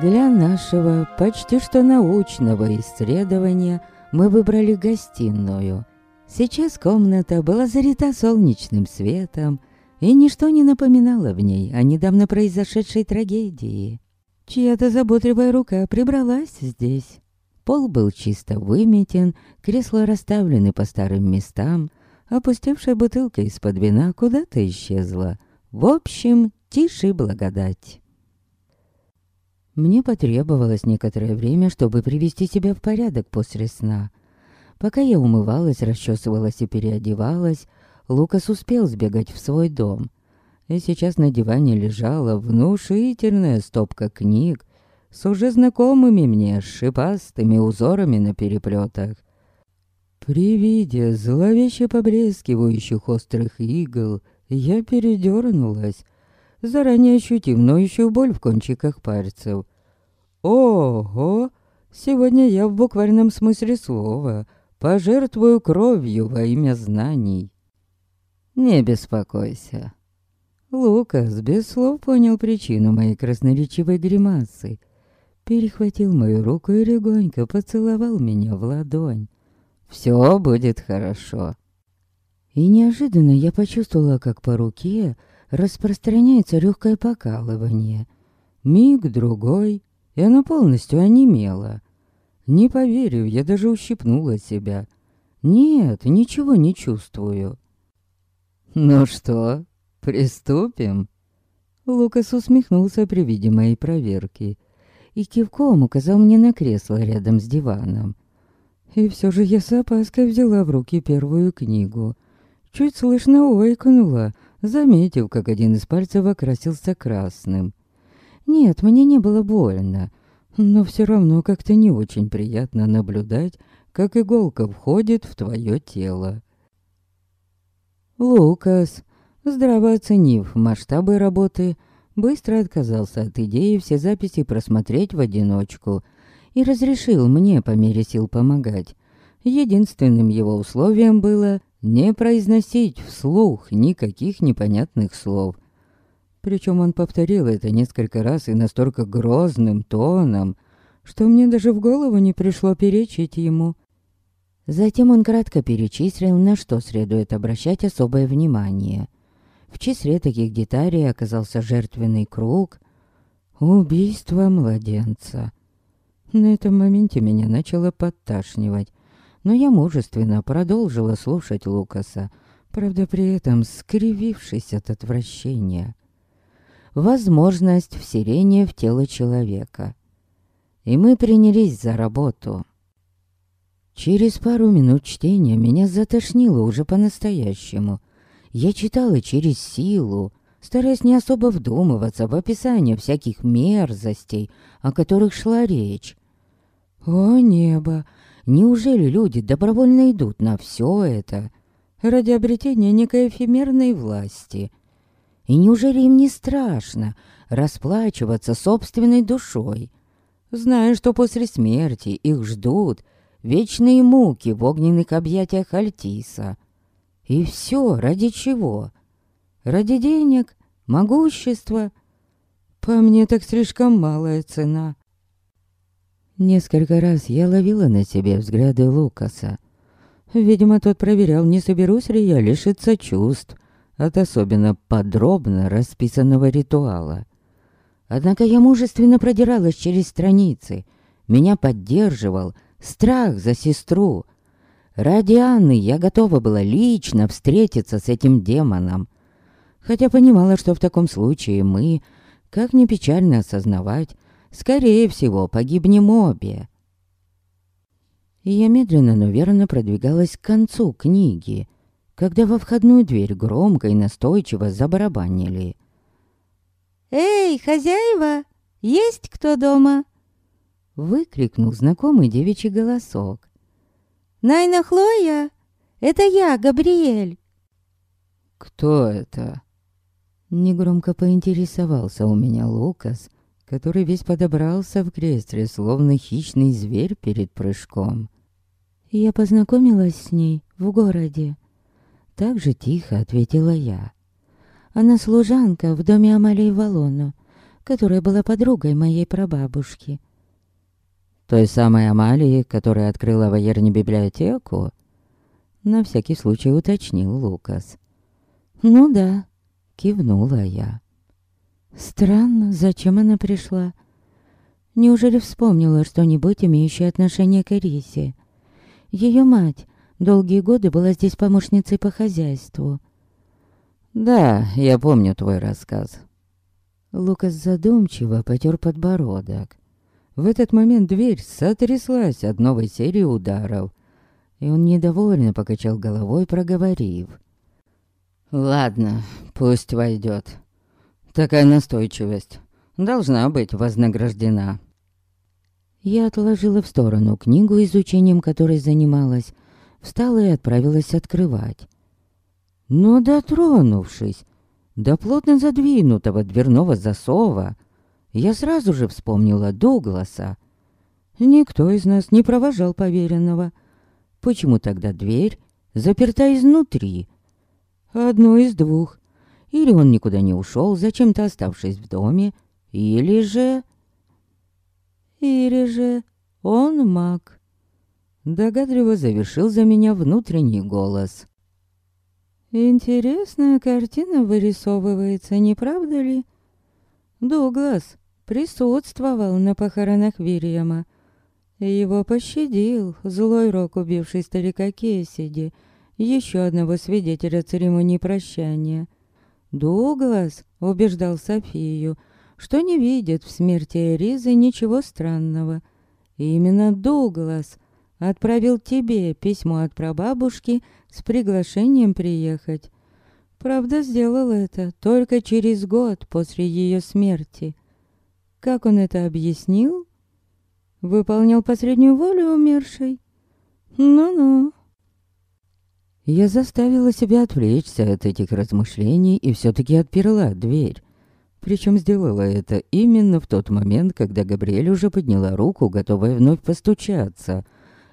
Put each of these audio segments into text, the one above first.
Для нашего почти что научного исследования мы выбрали гостиную. Сейчас комната была залита солнечным светом, и ничто не напоминало в ней о недавно произошедшей трагедии. Чья-то заботливая рука прибралась здесь. Пол был чисто выметен, кресла расставлены по старым местам, опустевшая бутылка из-под вина куда-то исчезла. В общем, тише благодать. Мне потребовалось некоторое время, чтобы привести себя в порядок после сна. Пока я умывалась, расчесывалась и переодевалась, Лукас успел сбегать в свой дом. И сейчас на диване лежала внушительная стопка книг с уже знакомыми мне шипастыми узорами на переплетах. При виде зловеще поблескивающих острых игл я передернулась, заранее ощутив ноющую боль в кончиках пальцев. Ого! Сегодня я в буквальном смысле слова пожертвую кровью во имя знаний. Не беспокойся. Лукас без слов понял причину моей красноречивой гримасы. Перехватил мою руку и легонько поцеловал меня в ладонь. Все будет хорошо. И неожиданно я почувствовала, как по руке распространяется легкое покалывание. Миг другой, и она полностью онемела. Не поверив, я даже ущипнула себя. Нет, ничего не чувствую. «Ну что, приступим?» Лукас усмехнулся при виде моей проверки и кивком указал мне на кресло рядом с диваном. И все же я с опаской взяла в руки первую книгу. Чуть слышно ойкнула, заметив, как один из пальцев окрасился красным. Нет, мне не было больно, но все равно как-то не очень приятно наблюдать, как иголка входит в твое тело. Лукас, здраво оценив масштабы работы, быстро отказался от идеи все записи просмотреть в одиночку — и разрешил мне по мере сил помогать. Единственным его условием было не произносить вслух никаких непонятных слов. Причем он повторил это несколько раз и настолько грозным тоном, что мне даже в голову не пришло перечить ему. Затем он кратко перечислил, на что следует обращать особое внимание. В числе таких деталей оказался жертвенный круг, убийство младенца. На этом моменте меня начало подташнивать, но я мужественно продолжила слушать Лукаса, правда при этом скривившись от отвращения. Возможность вселения в тело человека. И мы принялись за работу. Через пару минут чтения меня затошнило уже по-настоящему. Я читала через силу, стараясь не особо вдумываться в описание всяких мерзостей, о которых шла речь. О небо! Неужели люди добровольно идут на все это ради обретения некой эфемерной власти? И неужели им не страшно расплачиваться собственной душой, зная, что после смерти их ждут вечные муки в огненных объятиях Альтиса? И все ради чего? Ради денег, могущества? По мне так слишком малая цена. Несколько раз я ловила на себе взгляды Лукаса. Видимо, тот проверял, не соберусь ли я лишиться чувств от особенно подробно расписанного ритуала. Однако я мужественно продиралась через страницы. Меня поддерживал страх за сестру. Ради Анны я готова была лично встретиться с этим демоном. Хотя понимала, что в таком случае мы, как ни печально осознавать, Скорее всего, погибнем обе. Я медленно, но верно продвигалась к концу книги, когда во входную дверь громко и настойчиво забарабанили. «Эй, хозяева, есть кто дома?» Выкрикнул знакомый девичий голосок. «Найна Хлоя, это я, Габриэль!» «Кто это?» Негромко поинтересовался у меня Лукас, который весь подобрался в кресле, словно хищный зверь перед прыжком. «Я познакомилась с ней в городе». Так же тихо ответила я. «Она служанка в доме Амалии Валону. которая была подругой моей прабабушки. Той самой Амалии, которая открыла в Аерне библиотеку? На всякий случай уточнил Лукас. Ну да, кивнула я. Странно, зачем она пришла? Неужели вспомнила что-нибудь, имеющее отношение к Эрисе? Ее мать долгие годы была здесь помощницей по хозяйству. Да, я помню твой рассказ. Лукас задумчиво потер подбородок. В этот момент дверь сотряслась от новой серии ударов, и он недовольно покачал головой, проговорив. «Ладно, пусть войдет. Такая настойчивость должна быть вознаграждена». Я отложила в сторону книгу, изучением которой занималась, встала и отправилась открывать. Но дотронувшись до плотно задвинутого дверного засова, я сразу же вспомнила Дугласа. Никто из нас не провожал поверенного. Почему тогда дверь заперта изнутри? Одно из двух. Или он никуда не ушел, зачем-то оставшись в доме, или же... Или же он маг. Догадливо завершил за меня внутренний голос. Интересная картина вырисовывается, не правда ли? Дуглас присутствовал на похоронах Вильяма. Его пощадил злой рок, убивший старика Кесиди, еще одного свидетеля церемонии прощания. Дуглас убеждал Софию, что не видит в смерти Эризы ничего странного. Именно Дуглас отправил тебе письмо от прабабушки с приглашением приехать. Правда, сделал это только через год после ее смерти. Как он это объяснил? Выполнял последнюю волю умершей? Ну-ну. Я заставила себя отвлечься от этих размышлений и все-таки отперла дверь. Причем сделала это именно в тот момент, когда Габриэль уже подняла руку, готовая вновь постучаться.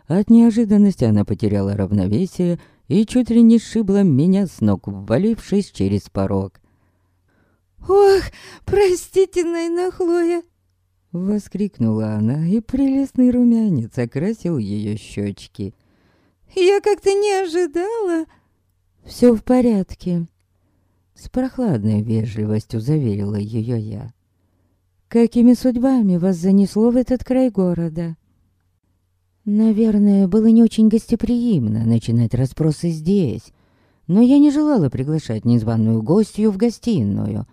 От неожиданности она потеряла равновесие и чуть ли не сшибла меня с ног, ввалившись через порог. «Ох, простите, Найна Хлоя!» Воскликнула она, и прелестный румянец окрасил ее щечки. «Я как-то не ожидала!» «Все в порядке», — с прохладной вежливостью заверила ее я. «Какими судьбами вас занесло в этот край города?» Наверное, было не очень гостеприимно начинать расспросы здесь, но я не желала приглашать незваную гостью в гостиную.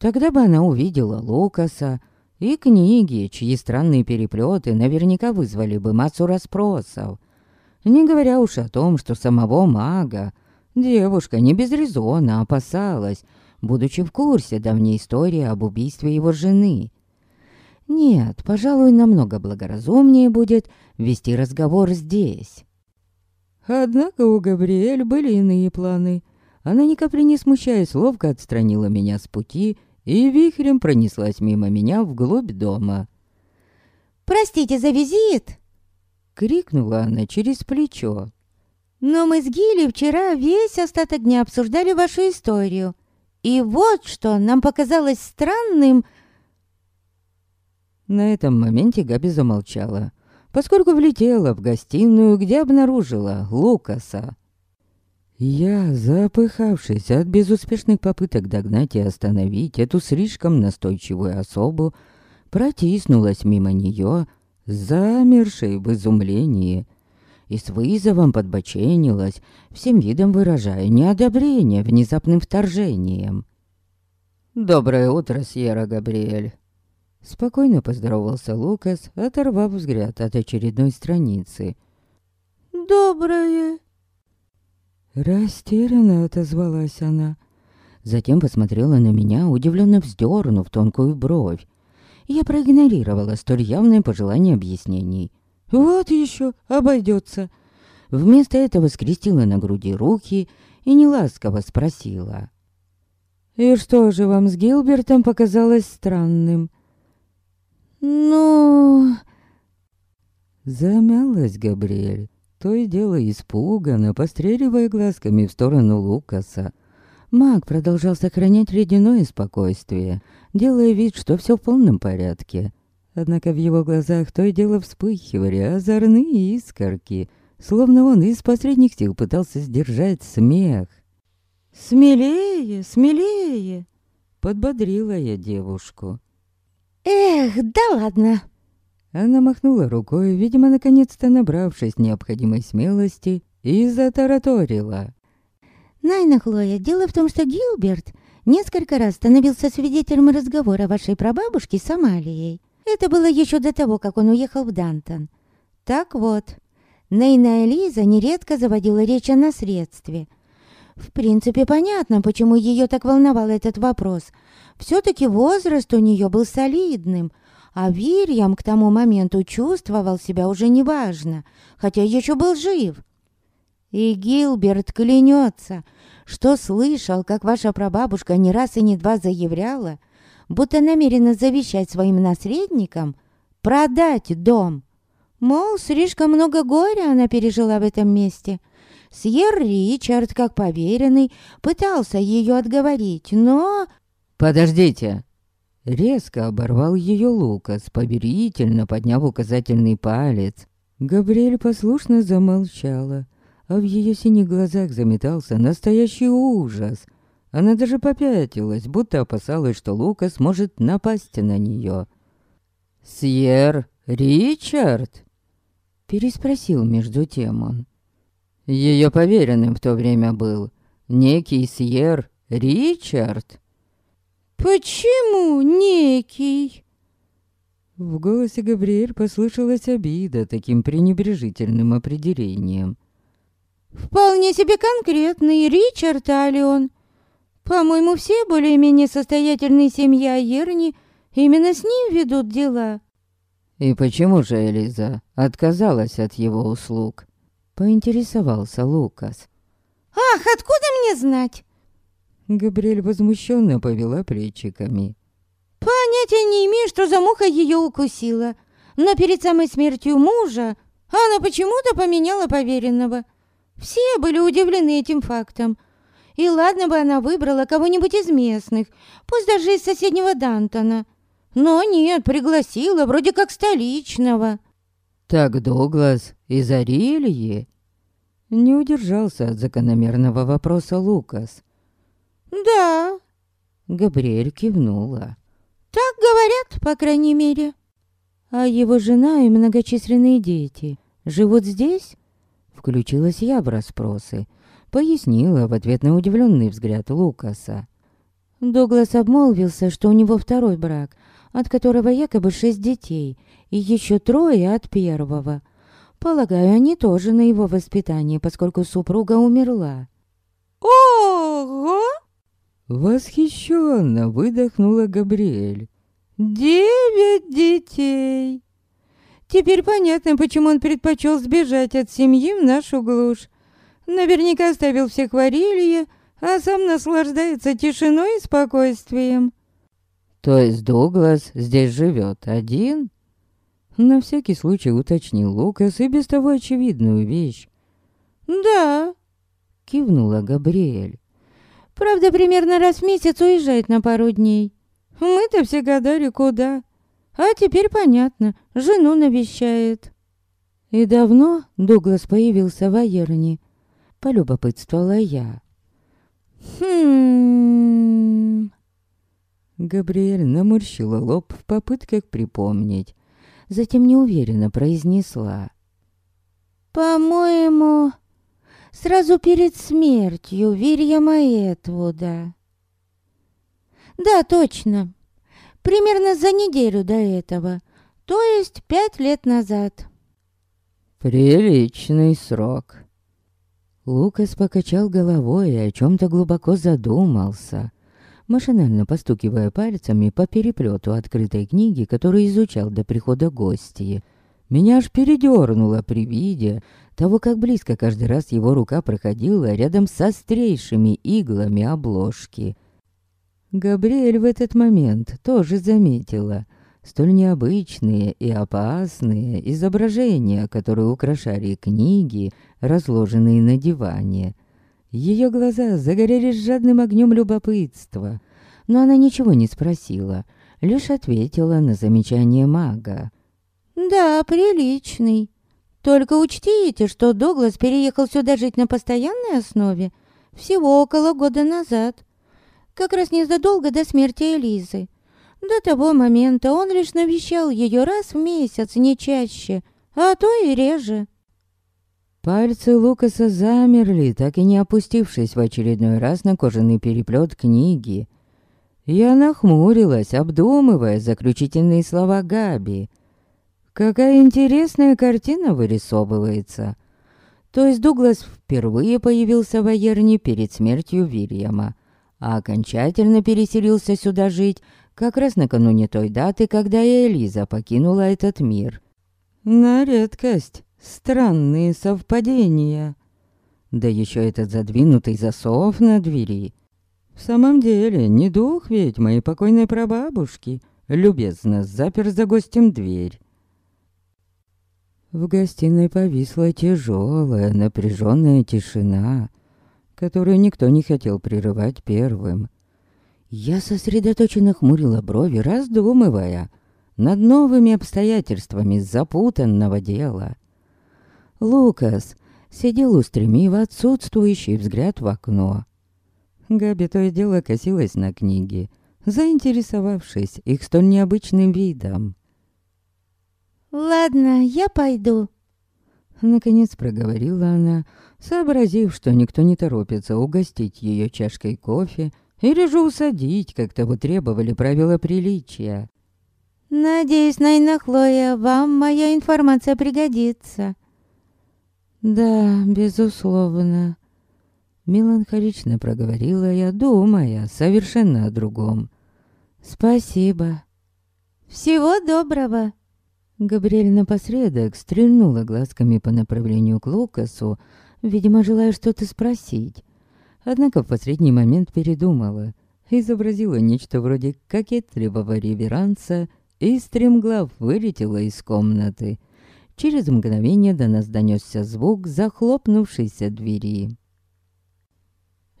Тогда бы она увидела Лукаса, и книги, чьи странные переплеты наверняка вызвали бы массу расспросов. Не говоря уж о том, что самого мага девушка не без резона опасалась, будучи в курсе давней истории об убийстве его жены. Нет, пожалуй, намного благоразумнее будет вести разговор здесь. Однако у Габриэль были иные планы. Она ни капли не смущаясь, ловко отстранила меня с пути и вихрем пронеслась мимо меня вглубь дома. «Простите за визит!» — крикнула она через плечо. «Но мы с Гилли вчера весь остаток дня обсуждали вашу историю. И вот что нам показалось странным...» На этом моменте Габи замолчала, поскольку влетела в гостиную, где обнаружила Лукаса. Я, запыхавшись от безуспешных попыток догнать и остановить эту слишком настойчивую особу, протиснулась мимо нее, замершей в изумлении, и с вызовом подбоченилась, всем видом выражая неодобрение внезапным вторжением. «Доброе утро, Сьерра Габриэль!» Спокойно поздоровался Лукас, оторвав взгляд от очередной страницы. «Доброе!» Растерянно отозвалась она. Затем посмотрела на меня, удивленно вздернув тонкую бровь. Я проигнорировала столь явное пожелание объяснений. «Вот еще, обойдется!» Вместо этого скрестила на груди руки и неласково спросила. «И что же вам с Гилбертом показалось странным?» «Ну...» Замялась Габриэль то и дело испуганно, постреливая глазками в сторону Лукаса. Маг продолжал сохранять ледяное спокойствие, делая вид, что все в полном порядке. Однако в его глазах то и дело вспыхивали озорные искорки, словно он из последних сил пытался сдержать смех. «Смелее, смелее!» — подбодрила я девушку. «Эх, да ладно!» Она махнула рукой, видимо, наконец-то набравшись необходимой смелости, и затараторила. «Найна Хлоя, дело в том, что Гилберт несколько раз становился свидетелем разговора вашей прабабушки с Амалией. Это было еще до того, как он уехал в Дантон. Так вот, Нейна Элиза нередко заводила речь о наследстве. В принципе, понятно, почему ее так волновал этот вопрос. Все-таки возраст у нее был солидным, а Вильям к тому моменту чувствовал себя уже неважно, хотя еще был жив. И Гилберт клянется, что слышал, как ваша прабабушка не раз и не два заявляла, будто намерена завещать своим наследникам продать дом. Мол, слишком много горя она пережила в этом месте. Сьер Ричард, как поверенный, пытался ее отговорить, но... «Подождите!» Резко оборвал ее Лукас, поверительно подняв указательный палец. Габриэль послушно замолчала, а в ее синих глазах заметался настоящий ужас — она даже попятилась, будто опасалась, что Лукас может напасть на нее. «Сьер Ричард?» Переспросил между тем он. Ее поверенным в то время был некий Сьер Ричард. «Почему некий?» В голосе Габриэль послышалась обида таким пренебрежительным определением. «Вполне себе конкретный Ричард Алион. По-моему, все более-менее состоятельные семья Ерни именно с ним ведут дела. И почему же Элиза отказалась от его услуг? Поинтересовался Лукас. Ах, откуда мне знать? Габриэль возмущенно повела плечиками. Понятия не имею, что за муха ее укусила. Но перед самой смертью мужа она почему-то поменяла поверенного. Все были удивлены этим фактом. И ладно бы она выбрала кого-нибудь из местных, пусть даже из соседнего Дантона. Но нет, пригласила вроде как столичного. Так Дуглас из Арильи? Не удержался от закономерного вопроса Лукас. Да. Габриэль кивнула. Так говорят, по крайней мере. А его жена и многочисленные дети живут здесь? Включилась я в расспросы пояснила в ответ на удивленный взгляд Лукаса. Дуглас обмолвился, что у него второй брак, от которого якобы шесть детей, и еще трое от первого. Полагаю, они тоже на его воспитании, поскольку супруга умерла. «Ого!» Восхищенно выдохнула Габриэль. «Девять детей!» Теперь понятно, почему он предпочел сбежать от семьи в нашу глушь. Наверняка оставил всех в Арилье, а сам наслаждается тишиной и спокойствием. То есть Дуглас здесь живет один? На всякий случай уточнил Лукас и без того очевидную вещь. Да, кивнула Габриэль. Правда, примерно раз в месяц уезжает на пару дней. Мы-то все гадали, куда. А теперь понятно, жену навещает. И давно Дуглас появился в Аерне? полюбопытствовала я. Хм. Габриэль наморщила лоб в попытках припомнить. Затем неуверенно произнесла. «По-моему, сразу перед смертью Вильяма Этвуда». «Да, точно. Примерно за неделю до этого. То есть пять лет назад». «Приличный срок», Лукас покачал головой и о чем-то глубоко задумался, машинально постукивая пальцами по переплету открытой книги, которую изучал до прихода гостей. Меня аж передернуло при виде того, как близко каждый раз его рука проходила рядом с острейшими иглами обложки. Габриэль в этот момент тоже заметила столь необычные и опасные изображения, которые украшали книги, разложенные на диване. Ее глаза загорелись жадным огнем любопытства. но она ничего не спросила, лишь ответила на замечание мага. «Да, приличный. Только учтите, что Дуглас переехал сюда жить на постоянной основе всего около года назад. Как раз незадолго до смерти Элизы. До того момента он лишь навещал ее раз в месяц, не чаще, а то и реже. Пальцы Лукаса замерли, так и не опустившись в очередной раз на кожаный переплет книги. Я нахмурилась, обдумывая заключительные слова Габи. Какая интересная картина вырисовывается. То есть Дуглас впервые появился в Айерне перед смертью Вильяма, а окончательно переселился сюда жить как раз накануне той даты, когда Элиза покинула этот мир. На редкость странные совпадения. Да еще этот задвинутый засов на двери. В самом деле, не дух ведь моей покойной прабабушки любезно запер за гостем дверь. В гостиной повисла тяжелая, напряженная тишина, которую никто не хотел прерывать первым. Я сосредоточенно хмурила брови, раздумывая над новыми обстоятельствами запутанного дела. Лукас сидел устремив отсутствующий взгляд в окно. Габи то и дело косилась на книги, заинтересовавшись их столь необычным видом. «Ладно, я пойду», — наконец проговорила она, сообразив, что никто не торопится угостить ее чашкой кофе или же усадить, как того требовали правила приличия. «Надеюсь, Найна Хлоя, вам моя информация пригодится». «Да, безусловно», — меланхолично проговорила я, думая совершенно о другом. «Спасибо». «Всего доброго». Габриэль напоследок стрельнула глазками по направлению к Лукасу, видимо, желая что-то спросить. Однако в последний момент передумала, изобразила нечто вроде кокетливого реверанса и стремглав вылетела из комнаты. Через мгновение до нас донесся звук захлопнувшейся двери.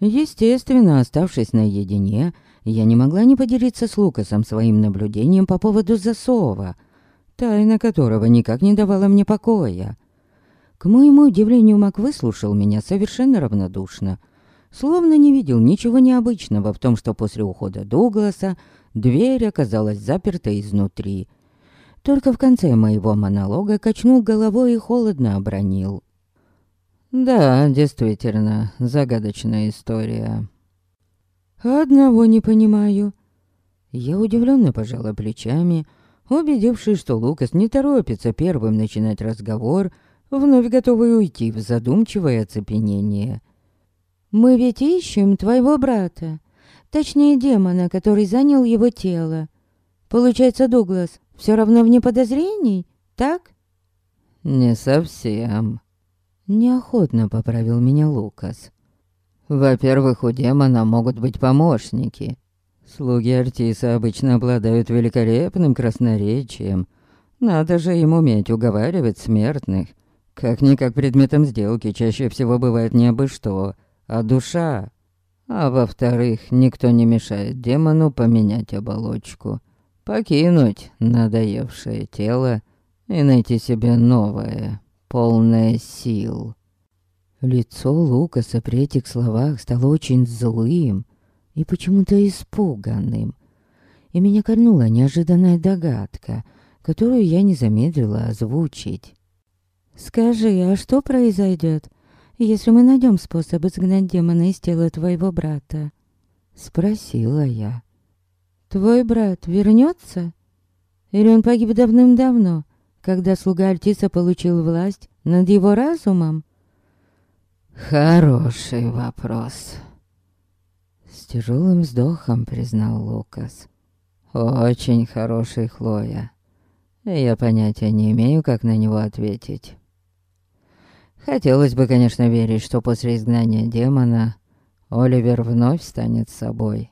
Естественно, оставшись наедине, я не могла не поделиться с Лукасом своим наблюдением по поводу засова, тайна которого никак не давала мне покоя. К моему удивлению, Мак выслушал меня совершенно равнодушно — словно не видел ничего необычного в том, что после ухода Дугласа дверь оказалась заперта изнутри. Только в конце моего монолога качнул головой и холодно обронил. «Да, действительно, загадочная история». «Одного не понимаю». Я удивленно пожала плечами, убедившись, что Лукас не торопится первым начинать разговор, вновь готовый уйти в задумчивое оцепенение. Мы ведь ищем твоего брата. Точнее, демона, который занял его тело. Получается, Дуглас все равно вне подозрений, так? Не совсем. Неохотно поправил меня Лукас. Во-первых, у демона могут быть помощники. Слуги Артиса обычно обладают великолепным красноречием. Надо же им уметь уговаривать смертных. Как-никак предметом сделки чаще всего бывает не абы что — а душа. А во-вторых, никто не мешает демону поменять оболочку, покинуть надоевшее тело и найти себе новое, полное сил. Лицо Лукаса при этих словах стало очень злым и почему-то испуганным. И меня кольнула неожиданная догадка, которую я не замедлила озвучить. «Скажи, а что произойдет, если мы найдем способ изгнать демона из тела твоего брата?» Спросила я. «Твой брат вернется? Или он погиб давным-давно, когда слуга Альтиса получил власть над его разумом?» «Хороший вопрос», — с тяжелым вздохом признал Лукас. «Очень хороший, Хлоя. Я понятия не имею, как на него ответить». Хотелось бы, конечно, верить, что после изгнания демона Оливер вновь станет собой.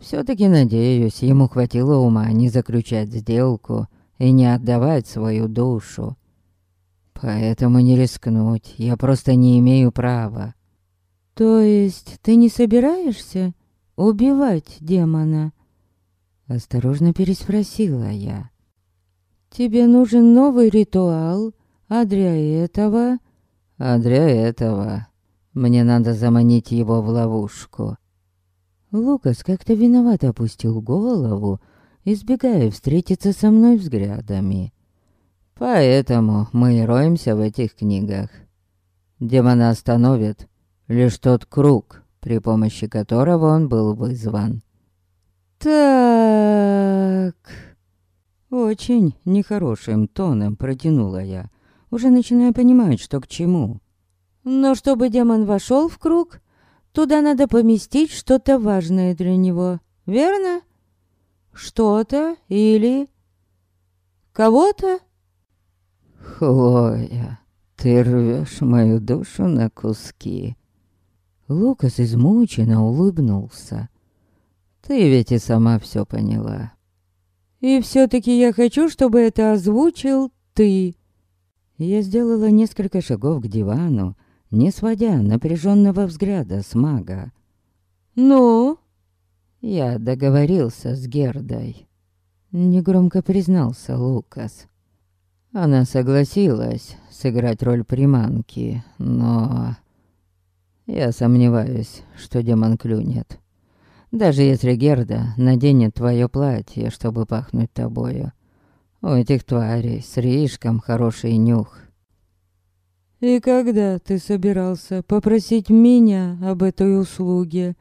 Все-таки, надеюсь, ему хватило ума не заключать сделку и не отдавать свою душу. Поэтому не рискнуть, я просто не имею права. То есть ты не собираешься убивать демона?» Осторожно переспросила я. «Тебе нужен новый ритуал, а для этого...» «А для этого мне надо заманить его в ловушку». Лукас как-то виноват опустил голову, избегая встретиться со мной взглядами. Поэтому мы и роемся в этих книгах. Демона остановит лишь тот круг, при помощи которого он был вызван. «Так...» Очень нехорошим тоном протянула я, уже начиная понимать, что к чему. Но чтобы демон вошел в круг, туда надо поместить что-то важное для него, верно? Что-то или... кого-то? Хлоя, ты рвешь мою душу на куски. Лукас измученно улыбнулся. Ты ведь и сама все поняла. И все-таки я хочу, чтобы это озвучил ты. Я сделала несколько шагов к дивану, не сводя напряженного взгляда с мага. «Ну?» Я договорился с Гердой. Негромко признался Лукас. Она согласилась сыграть роль приманки, но... Я сомневаюсь, что демон клюнет. Даже если Герда наденет твое платье, чтобы пахнуть тобою. У этих тварей слишком хороший нюх. «И когда ты собирался попросить меня об этой услуге?»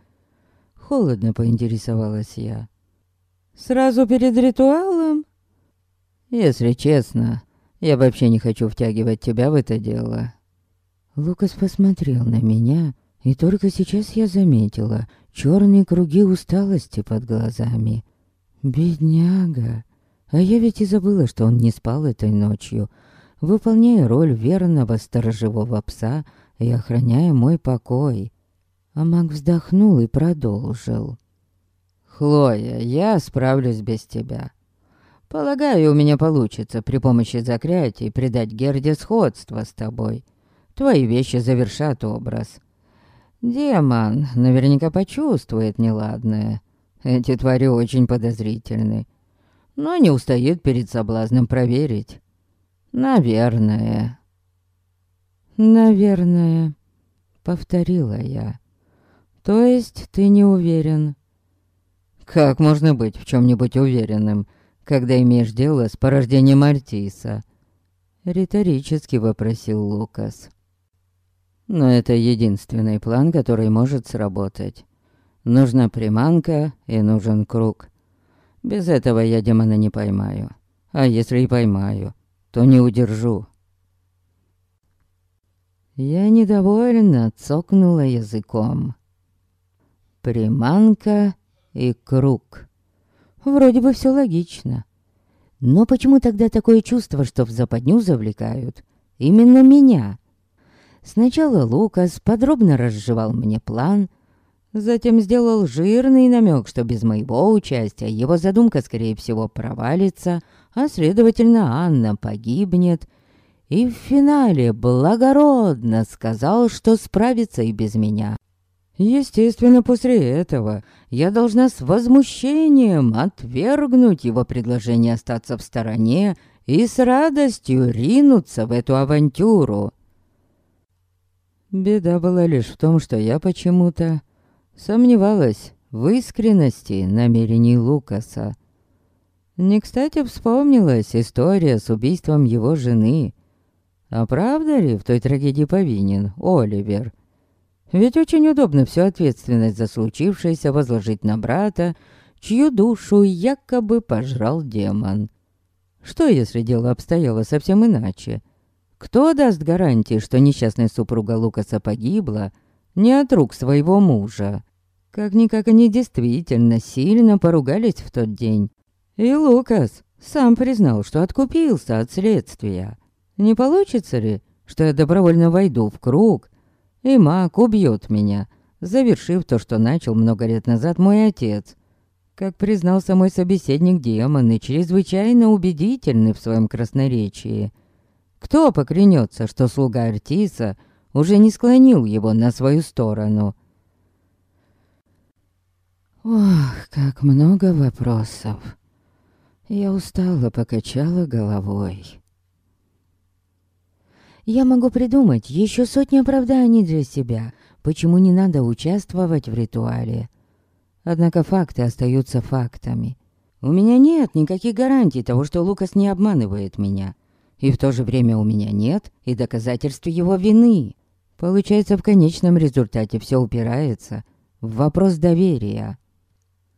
Холодно поинтересовалась я. «Сразу перед ритуалом?» «Если честно, я вообще не хочу втягивать тебя в это дело. Лукас посмотрел на меня, и только сейчас я заметила черные круги усталости под глазами. Бедняга. А я ведь и забыла, что он не спал этой ночью, выполняя роль верного сторожевого пса и охраняя мой покой. А маг вздохнул и продолжил. «Хлоя, я справлюсь без тебя. Полагаю, у меня получится при помощи заклятий придать Герде сходство с тобой. Твои вещи завершат образ. Демон наверняка почувствует неладное. Эти твари очень подозрительны. Но не устает перед соблазном проверить. Наверное. Наверное, повторила я. То есть ты не уверен? Как можно быть в чем-нибудь уверенным, когда имеешь дело с порождением Артиса? Риторически вопросил Лукас. Но это единственный план, который может сработать. Нужна приманка и нужен круг. Без этого я демона не поймаю. А если и поймаю, то не удержу. Я недовольно цокнула языком. Приманка и круг. Вроде бы все логично. Но почему тогда такое чувство, что в западню завлекают именно меня? Сначала Лукас подробно разжевал мне план, затем сделал жирный намек, что без моего участия его задумка, скорее всего, провалится, а следовательно, Анна погибнет, и в финале благородно сказал, что справится и без меня. Естественно, после этого я должна с возмущением отвергнуть его предложение остаться в стороне и с радостью ринуться в эту авантюру. Беда была лишь в том, что я почему-то сомневалась в искренности намерений Лукаса. Не кстати вспомнилась история с убийством его жены. А правда ли в той трагедии повинен Оливер? Ведь очень удобно всю ответственность за случившееся возложить на брата, чью душу якобы пожрал демон. Что, если дело обстояло совсем иначе? Кто даст гарантии, что несчастная супруга Лукаса погибла не от рук своего мужа? Как-никак они действительно сильно поругались в тот день. И Лукас сам признал, что откупился от следствия. Не получится ли, что я добровольно войду в круг, и маг убьет меня, завершив то, что начал много лет назад мой отец? Как признался мой собеседник демон и чрезвычайно убедительный в своем красноречии – кто поклянется, что слуга Артиса уже не склонил его на свою сторону? Ох, как много вопросов. Я устала, покачала головой. Я могу придумать еще сотни оправданий для себя, почему не надо участвовать в ритуале. Однако факты остаются фактами. У меня нет никаких гарантий того, что Лукас не обманывает меня. И в то же время у меня нет и доказательств его вины. Получается, в конечном результате все упирается в вопрос доверия.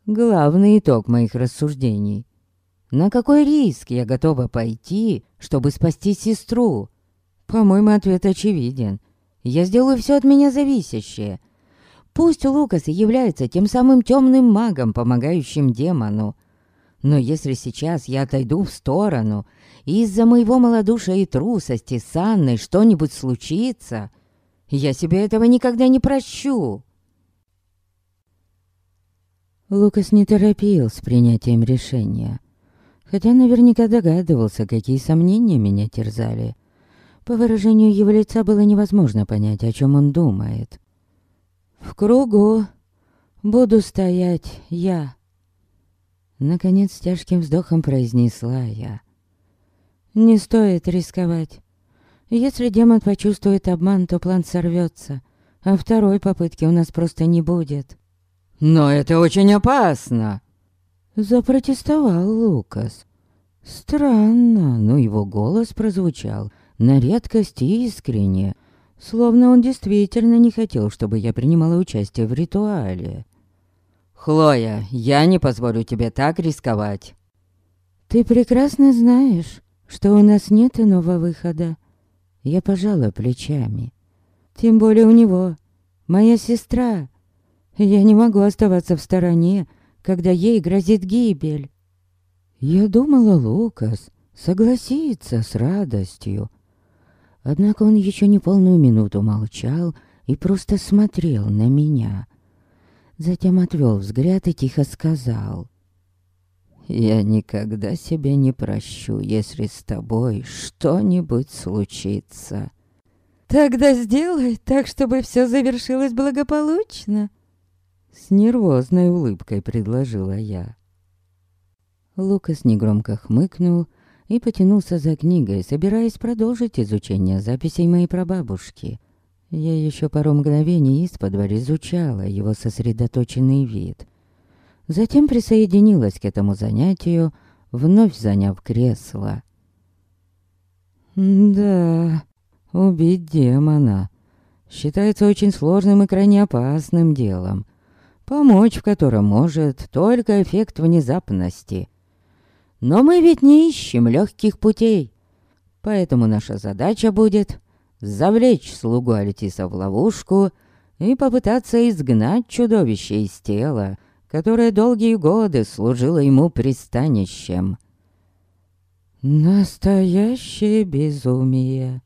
Главный итог моих рассуждений. На какой риск я готова пойти, чтобы спасти сестру? По-моему, ответ очевиден. Я сделаю все от меня зависящее. Пусть Лукас и является тем самым темным магом, помогающим демону. Но если сейчас я отойду в сторону, и из-за моего малодушия и трусости с Анной что-нибудь случится, я себе этого никогда не прощу. Лукас не торопил с принятием решения, хотя наверняка догадывался, какие сомнения меня терзали. По выражению его лица было невозможно понять, о чем он думает. «В кругу буду стоять я», — наконец с тяжким вздохом произнесла я. «Не стоит рисковать. Если демон почувствует обман, то план сорвется, а второй попытки у нас просто не будет». «Но это очень опасно!» Запротестовал Лукас. Странно, но его голос прозвучал на редкость искренне, словно он действительно не хотел, чтобы я принимала участие в ритуале. «Хлоя, я не позволю тебе так рисковать!» «Ты прекрасно знаешь, что у нас нет иного выхода». Я пожала плечами. «Тем более у него, моя сестра. Я не могу оставаться в стороне, когда ей грозит гибель». Я думала, Лукас согласится с радостью, Однако он еще не полную минуту молчал и просто смотрел на меня. Затем отвел взгляд и тихо сказал. «Я никогда себе не прощу, если с тобой что-нибудь случится». «Тогда сделай так, чтобы все завершилось благополучно», с нервозной улыбкой предложила я. Лукас негромко хмыкнул и потянулся за книгой, собираясь продолжить изучение записей моей прабабушки. Я еще пару мгновений из-под изучала его сосредоточенный вид. Затем присоединилась к этому занятию, вновь заняв кресло. Да, убить демона считается очень сложным и крайне опасным делом, помочь в котором может только эффект внезапности — но мы ведь не ищем легких путей. Поэтому наша задача будет завлечь слугу Альтиса в ловушку и попытаться изгнать чудовище из тела, которое долгие годы служило ему пристанищем. Настоящее безумие.